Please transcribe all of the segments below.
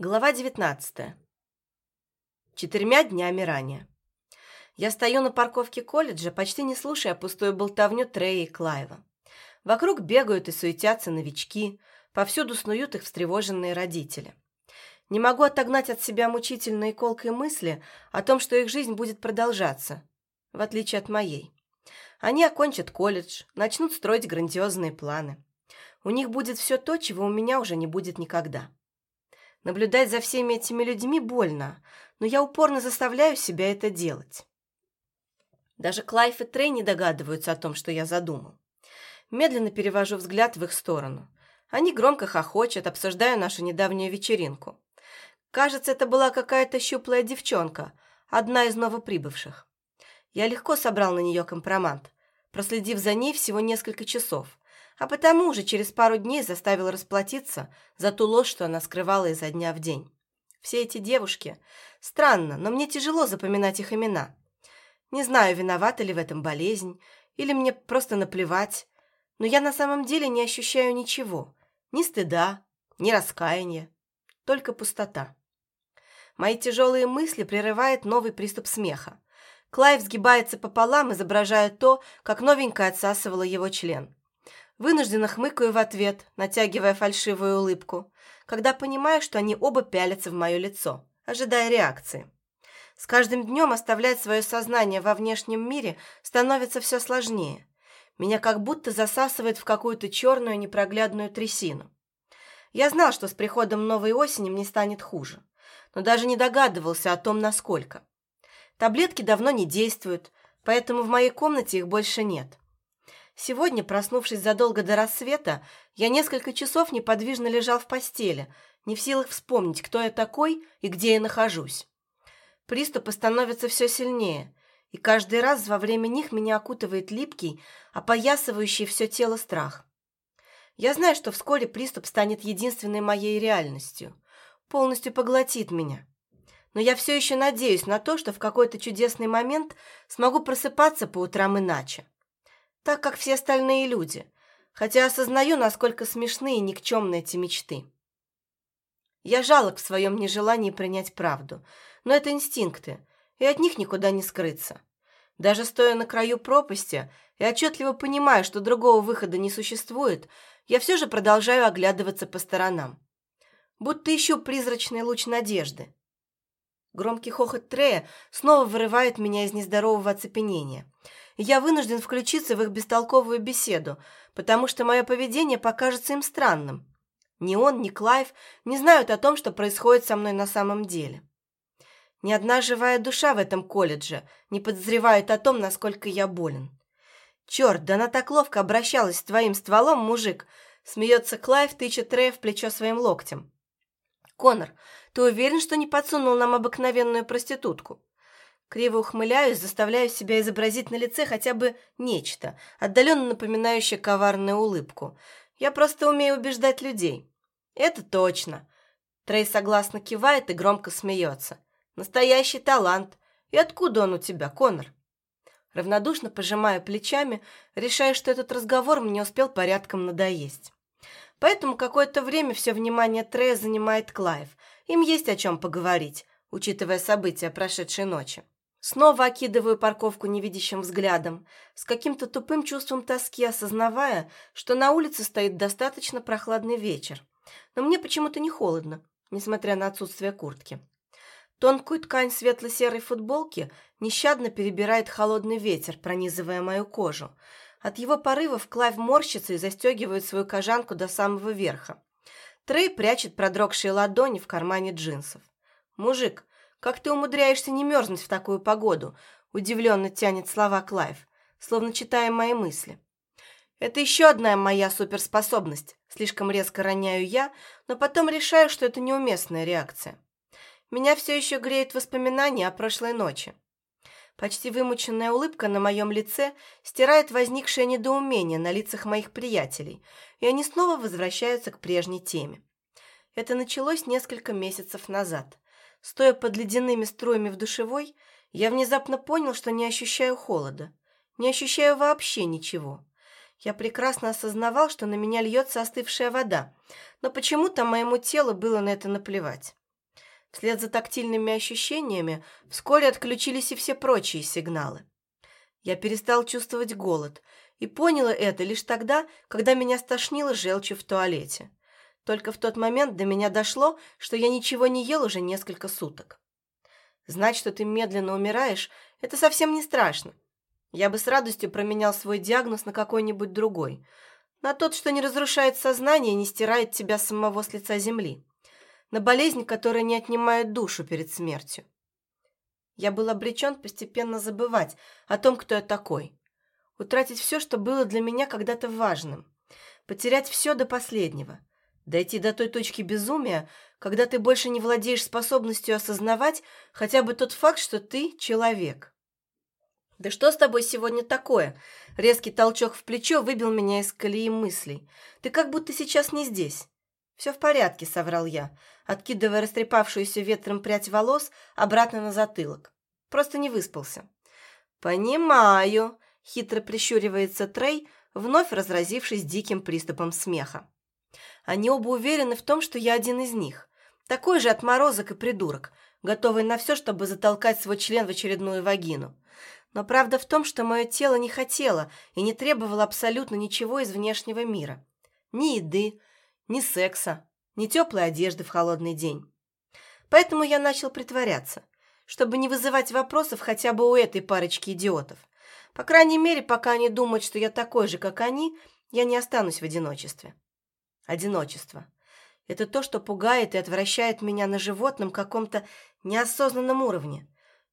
Глава 19. Четырьмя днями ранее. Я стою на парковке колледжа, почти не слушая пустую болтовню Трея и Клайва. Вокруг бегают и суетятся новички, повсюду снуют их встревоженные родители. Не могу отогнать от себя мучительные колкой мысли о том, что их жизнь будет продолжаться, в отличие от моей. Они окончат колледж, начнут строить грандиозные планы. У них будет все то, чего у меня уже не будет никогда. Наблюдать за всеми этими людьми больно, но я упорно заставляю себя это делать. Даже Клайф и Трей не догадываются о том, что я задумал. Медленно перевожу взгляд в их сторону. Они громко хохочут, обсуждая нашу недавнюю вечеринку. Кажется, это была какая-то щуплая девчонка, одна из новоприбывших. Я легко собрал на нее компромат, проследив за ней всего несколько часов а потому уже через пару дней заставил расплатиться за ту ложь, что она скрывала изо дня в день. Все эти девушки... Странно, но мне тяжело запоминать их имена. Не знаю, виновата ли в этом болезнь, или мне просто наплевать, но я на самом деле не ощущаю ничего. Ни стыда, ни раскаяния, только пустота. Мои тяжелые мысли прерывает новый приступ смеха. Клайв сгибается пополам, изображая то, как новенькая отсасывала его член. Вынужденно хмыкаю в ответ, натягивая фальшивую улыбку, когда понимаю, что они оба пялятся в мое лицо, ожидая реакции. С каждым днем оставлять свое сознание во внешнем мире становится все сложнее. Меня как будто засасывает в какую-то черную непроглядную трясину. Я знал, что с приходом новой осени мне станет хуже, но даже не догадывался о том, насколько. Таблетки давно не действуют, поэтому в моей комнате их больше нет. Сегодня, проснувшись задолго до рассвета, я несколько часов неподвижно лежал в постели, не в силах вспомнить, кто я такой и где я нахожусь. Приступы становятся все сильнее, и каждый раз во время них меня окутывает липкий, опоясывающий все тело страх. Я знаю, что вскоре приступ станет единственной моей реальностью, полностью поглотит меня. Но я все еще надеюсь на то, что в какой-то чудесный момент смогу просыпаться по утрам иначе так как все остальные люди, хотя осознаю, насколько смешны и никчемны эти мечты. Я жалок в своем нежелании принять правду, но это инстинкты, и от них никуда не скрыться. Даже стоя на краю пропасти и отчетливо понимая, что другого выхода не существует, я все же продолжаю оглядываться по сторонам. Будто ищу призрачный луч надежды. Громкий хохот Трея снова вырывает меня из нездорового оцепенения – я вынужден включиться в их бестолковую беседу, потому что мое поведение покажется им странным. Ни он, ни Клайв не знают о том, что происходит со мной на самом деле. Ни одна живая душа в этом колледже не подозревает о том, насколько я болен. «Черт, да она так ловко обращалась с твоим стволом, мужик!» Смеется Клайв, тыча Трея в плечо своим локтем. «Конор, ты уверен, что не подсунул нам обыкновенную проститутку?» Криво ухмыляюсь, заставляю себя изобразить на лице хотя бы нечто, отдаленно напоминающее коварную улыбку. Я просто умею убеждать людей. Это точно. Трей согласно кивает и громко смеется. Настоящий талант. И откуда он у тебя, Конор? Равнодушно пожимаю плечами, решая, что этот разговор мне успел порядком надоесть. Поэтому какое-то время все внимание Трея занимает Клайв. Им есть о чем поговорить, учитывая события прошедшей ночи. Снова окидываю парковку невидящим взглядом, с каким-то тупым чувством тоски, осознавая, что на улице стоит достаточно прохладный вечер. Но мне почему-то не холодно, несмотря на отсутствие куртки. Тонкую ткань светло-серой футболки нещадно перебирает холодный ветер, пронизывая мою кожу. От его порывов Клайв морщится и застегивает свою кожанку до самого верха. Трей прячет продрогшие ладони в кармане джинсов. «Мужик, как ты умудряешься не мерзнуть в такую погоду?» Удивленно тянет слова Клайв, словно читая мои мысли. «Это еще одна моя суперспособность», слишком резко роняю я, но потом решаю, что это неуместная реакция. Меня все еще греет воспоминания о прошлой ночи. Почти вымученная улыбка на моем лице стирает возникшее недоумение на лицах моих приятелей, и они снова возвращаются к прежней теме. Это началось несколько месяцев назад. Стоя под ледяными струями в душевой, я внезапно понял, что не ощущаю холода. Не ощущаю вообще ничего. Я прекрасно осознавал, что на меня льется остывшая вода, но почему-то моему телу было на это наплевать. Вслед за тактильными ощущениями вскоре отключились и все прочие сигналы. Я перестал чувствовать голод и поняла это лишь тогда, когда меня стошнило желчью в туалете. Только в тот момент до меня дошло, что я ничего не ел уже несколько суток. Знать, что ты медленно умираешь, это совсем не страшно. Я бы с радостью променял свой диагноз на какой-нибудь другой. На тот, что не разрушает сознание и не стирает тебя самого с лица земли. На болезнь, которая не отнимает душу перед смертью. Я был обречен постепенно забывать о том, кто я такой. Утратить все, что было для меня когда-то важным. Потерять все до последнего. Дойти до той точки безумия, когда ты больше не владеешь способностью осознавать хотя бы тот факт, что ты человек. «Да что с тобой сегодня такое?» Резкий толчок в плечо выбил меня из колеи мыслей. «Ты как будто сейчас не здесь». «Все в порядке», — соврал я, откидывая растрепавшуюся ветром прядь волос обратно на затылок. «Просто не выспался». «Понимаю», — хитро прищуривается Трей, вновь разразившись диким приступом смеха. Они оба уверены в том, что я один из них. Такой же отморозок и придурок, готовый на все, чтобы затолкать свой член в очередную вагину. Но правда в том, что мое тело не хотело и не требовало абсолютно ничего из внешнего мира. Ни еды, ни секса, ни теплой одежды в холодный день. Поэтому я начал притворяться, чтобы не вызывать вопросов хотя бы у этой парочки идиотов. По крайней мере, пока они думают, что я такой же, как они, я не останусь в одиночестве. Одиночество. Это то, что пугает и отвращает меня на животном каком-то неосознанном уровне.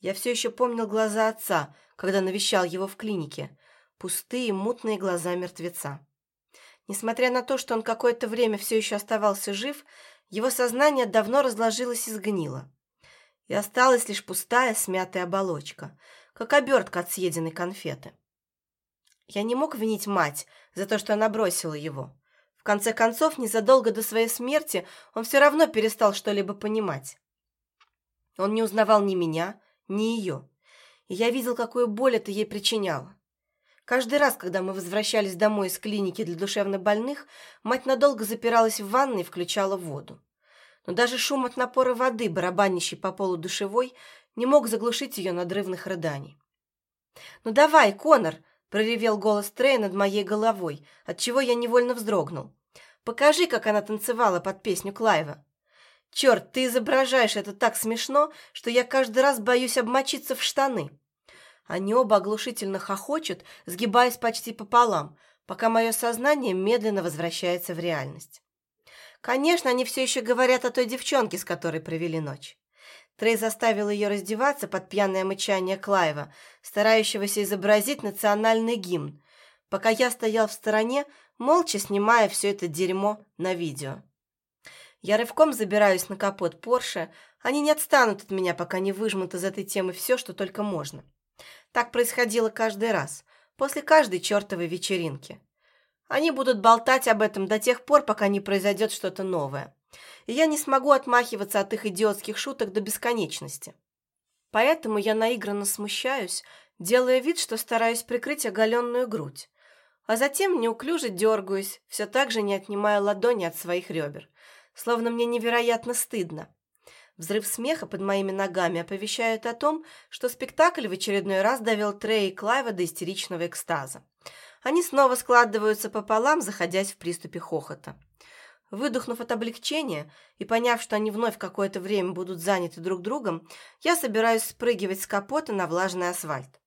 Я все еще помнил глаза отца, когда навещал его в клинике. Пустые, мутные глаза мертвеца. Несмотря на то, что он какое-то время все еще оставался жив, его сознание давно разложилось и сгнило. И осталась лишь пустая, смятая оболочка, как обертка от съеденной конфеты. Я не мог винить мать за то, что она бросила его. В конце концов, незадолго до своей смерти он все равно перестал что-либо понимать. Он не узнавал ни меня, ни ее. И я видел, какую боль это ей причиняло. Каждый раз, когда мы возвращались домой из клиники для душевнобольных, мать надолго запиралась в ванной и включала воду. Но даже шум от напора воды, барабанящий по полу душевой, не мог заглушить ее надрывных рыданий. «Ну давай, Конор!» – проревел голос Трея над моей головой, отчего я невольно вздрогнул. «Покажи, как она танцевала под песню Клайва!» Черт, ты изображаешь это так смешно, что я каждый раз боюсь обмочиться в штаны. Они оба оглушительно хохочут, сгибаясь почти пополам, пока мое сознание медленно возвращается в реальность. Конечно, они все еще говорят о той девчонке, с которой провели ночь. Трей заставил ее раздеваться под пьяное мычание Клайва, старающегося изобразить национальный гимн, пока я стоял в стороне, молча снимая все это дерьмо на видео. Я рывком забираюсь на капот Порше. Они не отстанут от меня, пока не выжмут из этой темы все, что только можно. Так происходило каждый раз, после каждой чертовой вечеринки. Они будут болтать об этом до тех пор, пока не произойдет что-то новое. И я не смогу отмахиваться от их идиотских шуток до бесконечности. Поэтому я наигранно смущаюсь, делая вид, что стараюсь прикрыть оголенную грудь. А затем неуклюже дергаюсь, все так же не отнимая ладони от своих ребер – словно мне невероятно стыдно. Взрыв смеха под моими ногами оповещает о том, что спектакль в очередной раз довел Трея и Клайва до истеричного экстаза. Они снова складываются пополам, заходясь в приступе хохота. Выдохнув от облегчения и поняв, что они вновь какое-то время будут заняты друг другом, я собираюсь спрыгивать с капота на влажный асфальт.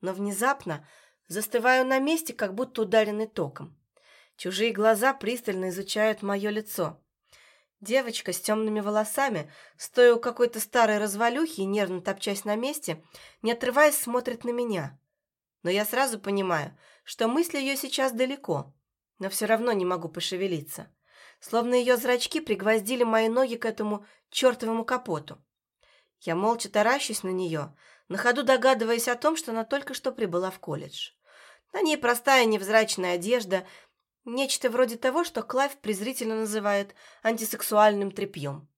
Но внезапно застываю на месте, как будто ударенный током. Чужие глаза пристально изучают мое лицо. Девочка с темными волосами, стоя у какой-то старой развалюхи и нервно топчась на месте, не отрываясь, смотрит на меня. Но я сразу понимаю, что мысли ее сейчас далеко, но все равно не могу пошевелиться. Словно ее зрачки пригвоздили мои ноги к этому чертовому капоту. Я молча таращусь на нее, на ходу догадываясь о том, что она только что прибыла в колледж. На ней простая невзрачная одежда Нечто вроде того, что Клайв презрительно называет антисексуальным тряпьем.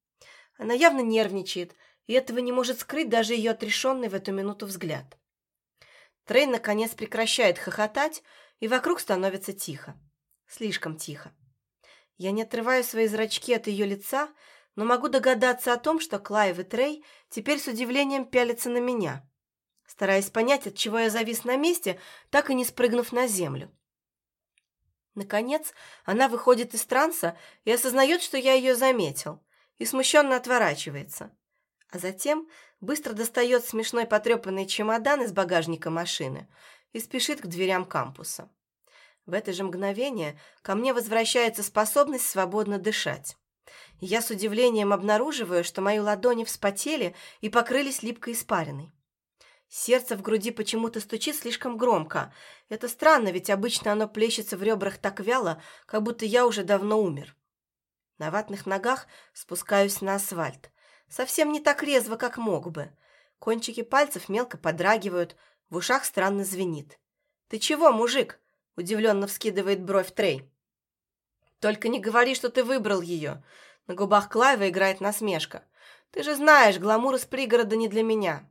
Она явно нервничает, и этого не может скрыть даже ее отрешенный в эту минуту взгляд. Трей, наконец, прекращает хохотать, и вокруг становится тихо. Слишком тихо. Я не отрываю свои зрачки от ее лица, но могу догадаться о том, что Клайв и Трей теперь с удивлением пялятся на меня, стараясь понять, от чего я завис на месте, так и не спрыгнув на землю. Наконец, она выходит из транса и осознает, что я ее заметил, и смущенно отворачивается. А затем быстро достает смешной потрепанный чемодан из багажника машины и спешит к дверям кампуса. В это же мгновение ко мне возвращается способность свободно дышать. Я с удивлением обнаруживаю, что мои ладони вспотели и покрылись липкой испариной. Сердце в груди почему-то стучит слишком громко. Это странно, ведь обычно оно плещется в ребрах так вяло, как будто я уже давно умер. На ватных ногах спускаюсь на асфальт. Совсем не так резво, как мог бы. Кончики пальцев мелко подрагивают, в ушах странно звенит. «Ты чего, мужик?» – удивленно вскидывает бровь Трей. «Только не говори, что ты выбрал ее!» На губах Клайва играет насмешка. «Ты же знаешь, гламур из пригорода не для меня».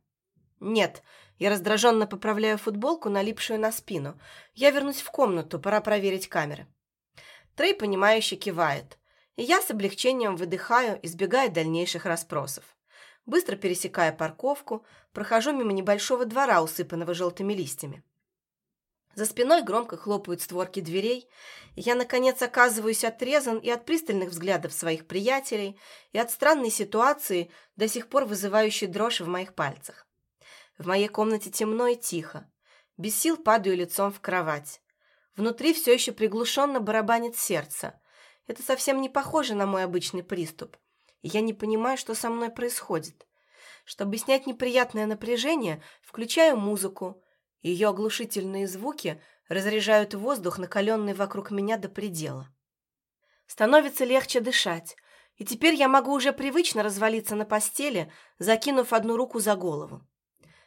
«Нет», я раздраженно поправляю футболку, налипшую на спину. «Я вернусь в комнату, пора проверить камеры». Трей, понимающе кивает. И я с облегчением выдыхаю, избегая дальнейших расспросов. Быстро пересекая парковку, прохожу мимо небольшого двора, усыпанного желтыми листьями. За спиной громко хлопают створки дверей, и я, наконец, оказываюсь отрезан и от пристальных взглядов своих приятелей, и от странной ситуации, до сих пор вызывающей дрожь в моих пальцах. В моей комнате темно и тихо. Без сил падаю лицом в кровать. Внутри все еще приглушенно барабанит сердце. Это совсем не похоже на мой обычный приступ. И я не понимаю, что со мной происходит. Чтобы снять неприятное напряжение, включаю музыку, ее оглушительные звуки разряжают воздух, накаленный вокруг меня до предела. Становится легче дышать, и теперь я могу уже привычно развалиться на постели, закинув одну руку за голову.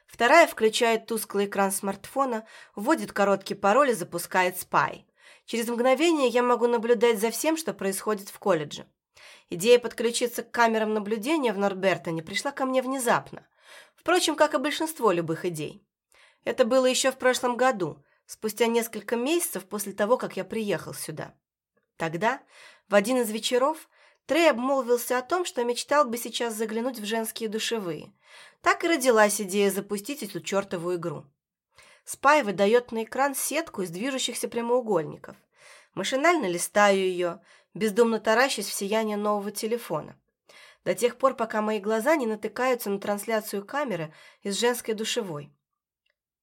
Вторая включает тусклый экран смартфона, вводит короткий пароль и запускает спай. Через мгновение я могу наблюдать за всем, что происходит в колледже. Идея подключиться к камерам наблюдения в Норбертоне пришла ко мне внезапно. Впрочем, как и большинство любых идей. Это было еще в прошлом году, спустя несколько месяцев после того, как я приехал сюда. Тогда, в один из вечеров, Трей обмолвился о том, что мечтал бы сейчас заглянуть в женские душевые. Так и родилась идея запустить эту чертову игру. Спай выдает на экран сетку из движущихся прямоугольников. Машинально листаю ее, бездумно таращась в сияние нового телефона. До тех пор, пока мои глаза не натыкаются на трансляцию камеры из женской душевой.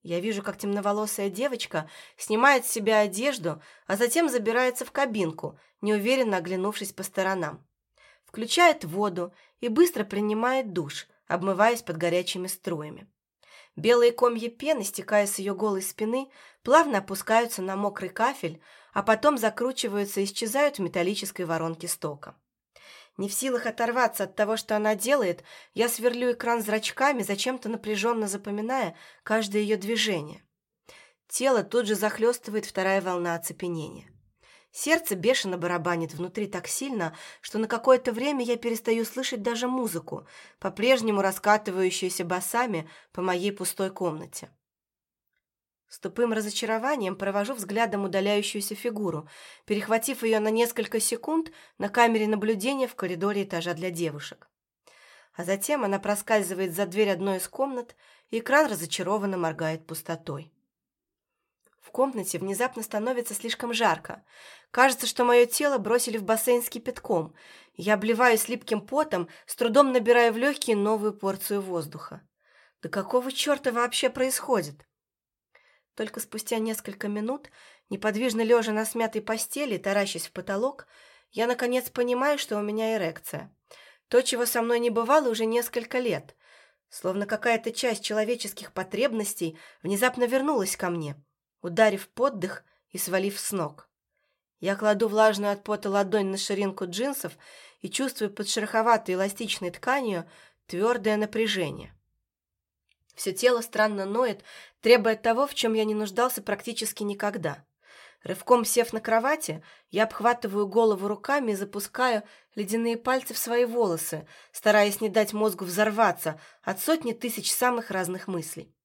Я вижу, как темноволосая девочка снимает с себя одежду, а затем забирается в кабинку, неуверенно оглянувшись по сторонам. Включает воду и быстро принимает душ, обмываясь под горячими струями. Белые комья пены, стекая с ее голой спины, плавно опускаются на мокрый кафель, а потом закручиваются и исчезают в металлической воронке стока. Не в силах оторваться от того, что она делает, я сверлю экран зрачками, зачем-то напряженно запоминая каждое ее движение. Тело тут же захлестывает вторая волна оцепенения. Сердце бешено барабанит внутри так сильно, что на какое-то время я перестаю слышать даже музыку, по-прежнему раскатывающуюся басами по моей пустой комнате. С тупым разочарованием провожу взглядом удаляющуюся фигуру, перехватив ее на несколько секунд на камере наблюдения в коридоре этажа для девушек. А затем она проскальзывает за дверь одной из комнат, и экран разочарованно моргает пустотой. В комнате внезапно становится слишком жарко. Кажется, что мое тело бросили в бассейн с кипятком. Я обливаюсь липким потом, с трудом набирая в легкие новую порцию воздуха. Да какого черта вообще происходит? Только спустя несколько минут, неподвижно лежа на смятой постели, таращась в потолок, я, наконец, понимаю, что у меня эрекция. То, чего со мной не бывало уже несколько лет. Словно какая-то часть человеческих потребностей внезапно вернулась ко мне, ударив поддых и свалив с ног. Я кладу влажную от пота ладонь на ширинку джинсов и чувствую под шероховатой эластичной тканью твердое напряжение. Все тело странно ноет, требуя того, в чем я не нуждался практически никогда. Рывком сев на кровати, я обхватываю голову руками и запускаю ледяные пальцы в свои волосы, стараясь не дать мозгу взорваться от сотни тысяч самых разных мыслей.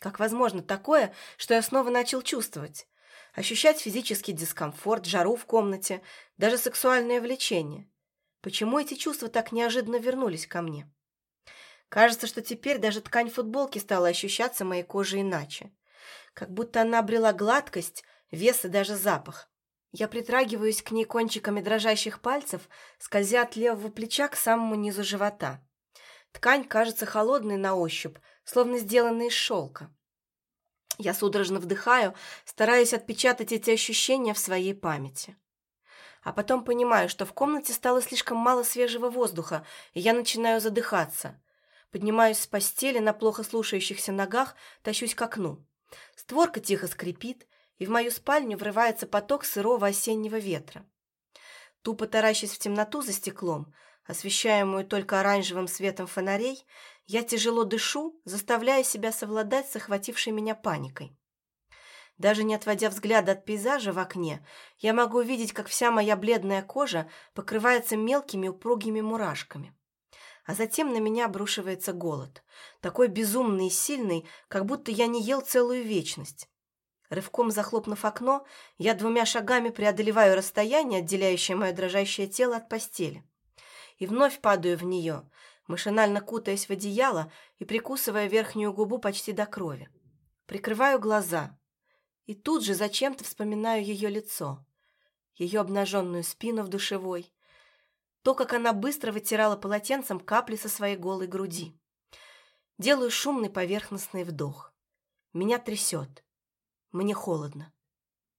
Как возможно такое, что я снова начал чувствовать? Ощущать физический дискомфорт, жару в комнате, даже сексуальное влечение. Почему эти чувства так неожиданно вернулись ко мне? Кажется, что теперь даже ткань футболки стала ощущаться моей кожей иначе. Как будто она обрела гладкость, вес и даже запах. Я притрагиваюсь к ней кончиками дрожащих пальцев, скользя от левого плеча к самому низу живота. Ткань кажется холодной на ощупь, словно сделанной из шелка. Я судорожно вдыхаю, стараясь отпечатать эти ощущения в своей памяти. А потом понимаю, что в комнате стало слишком мало свежего воздуха, и я начинаю задыхаться. Поднимаюсь с постели на плохо слушающихся ногах, тащусь к окну. Створка тихо скрипит, и в мою спальню врывается поток сырого осеннего ветра. Тупо таращась в темноту за стеклом, освещаемую только оранжевым светом фонарей, я тяжело дышу, заставляя себя совладать с охватившей меня паникой. Даже не отводя взгляда от пейзажа в окне, я могу увидеть, как вся моя бледная кожа покрывается мелкими упругими мурашками. А затем на меня обрушивается голод, такой безумный и сильный, как будто я не ел целую вечность. Рывком захлопнув окно, я двумя шагами преодолеваю расстояние, отделяющее мое дрожащее тело от постели. И вновь падаю в нее, машинально кутаясь в одеяло и прикусывая верхнюю губу почти до крови. Прикрываю глаза. И тут же зачем-то вспоминаю ее лицо, ее обнаженную спину в душевой, то, как она быстро вытирала полотенцем капли со своей голой груди. Делаю шумный поверхностный вдох. Меня трясет. Мне холодно.